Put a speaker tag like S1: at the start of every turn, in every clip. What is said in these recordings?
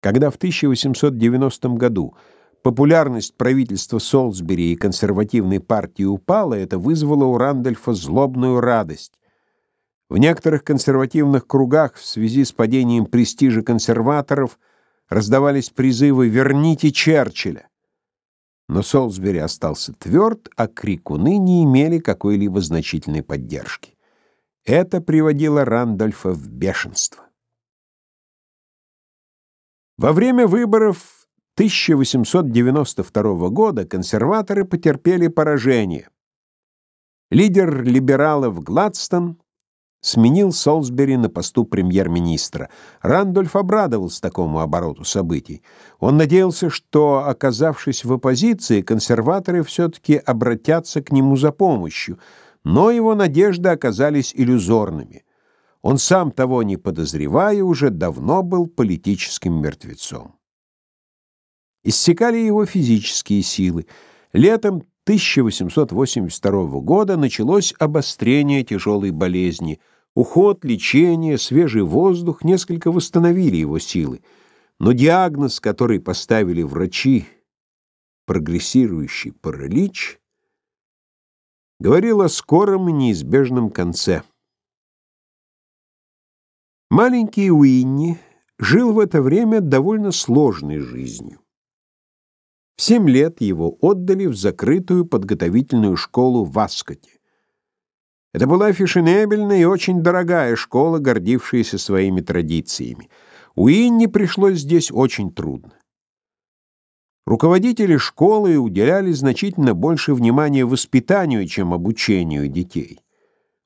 S1: Когда в 1890 году популярность правительства Солсбери и консервативной партии упала, это вызвало у Рандольфа злобную радость. В некоторых консервативных кругах в связи с падением престижа консерваторов раздавались призывы «Верните Черчилля!». Но Солсбери остался тверд, а крикуны не имели какой-либо значительной поддержки. Это приводило Рандольфа в бешенство. Во время выборов 1892 года консерваторы потерпели поражение. Лидер либералов Гладстон сменил Солсбери на посту премьер-министра. Рандольф обрадовался такому обороту событий. Он надеялся, что, оказавшись в оппозиции, консерваторы все-таки обратятся к нему за помощью, но его надежды оказались иллюзорными. Он сам того не подозревая, уже давно был политическим мертвецом. Иссякали его физические силы. Летом 1882 года началось обострение тяжелой болезни. Уход, лечение, свежий воздух несколько восстановили его силы. Но диагноз, который поставили врачи, прогрессирующий паралич, говорил о скором и неизбежном конце. Маленький Уинни жил в это время довольно сложной жизнью. В семь лет его отдали в закрытую подготовительную школу в Аскоте. Это была фешенебельная и очень дорогая школа, гордившаяся своими традициями. Уинни пришлось здесь очень трудно. Руководители школы уделяли значительно больше внимания воспитанию, чем обучению детей.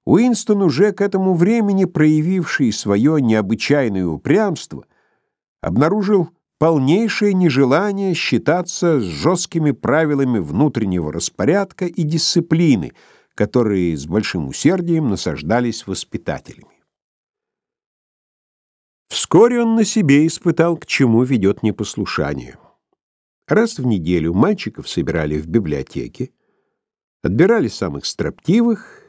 S1: Уинстон, уже к этому времени проявивший свое необычайное упрямство, обнаружил полнейшее нежелание считаться с жесткими правилами внутреннего распорядка и дисциплины, которые с большим усердием насаждались воспитателями. Вскоре он на себе испытал, к чему ведет непослушание. Раз в неделю мальчиков собирали в библиотеке, отбирали самых строптивых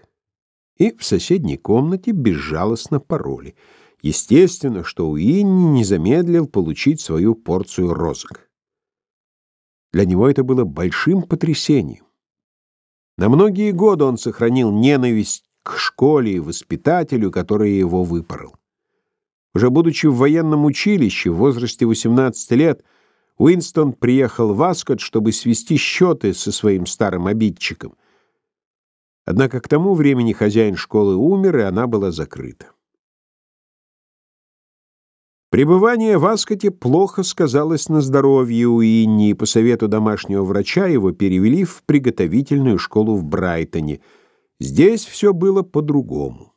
S1: и в соседней комнате безжалостно пороли — Естественно, что Уинни не замедлил получить свою порцию розок. Для него это было большим потрясением. На многие годы он сохранил ненависть к школе и воспитателю, который его выпорол. Уже будучи в военном училище в возрасте 18 лет, Уинстон приехал в Аскот, чтобы свести счеты со своим старым обидчиком. Однако к тому времени хозяин школы умер, и она была закрыта. Пребывание в Аскоте плохо сказалось на здоровье Уинни, и по совету домашнего врача его перевели в приготовительную школу в Брайтоне. Здесь все было по-другому.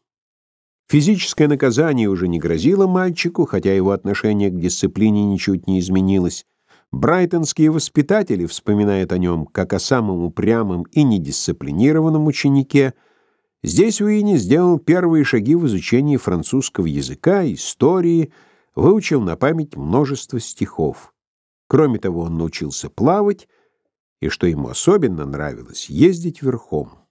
S1: Физическое наказание уже не грозило мальчику, хотя его отношение к дисциплине ничуть не изменилось. Брайтонские воспитатели вспоминают о нем как о самом упрямом и недисциплинированном ученике. Здесь Уинни сделал первые шаги в изучении французского языка, истории, выучил на память множество стихов. Кроме того, он научился плавать и, что ему особенно нравилось, ездить верхом.